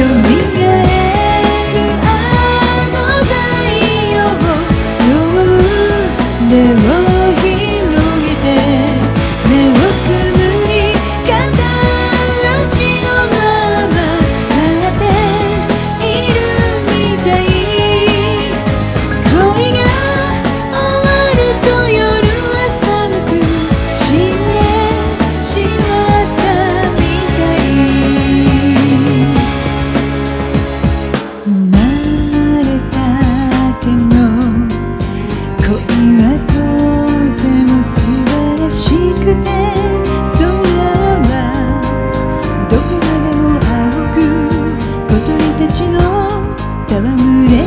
あの太陽でも戯れ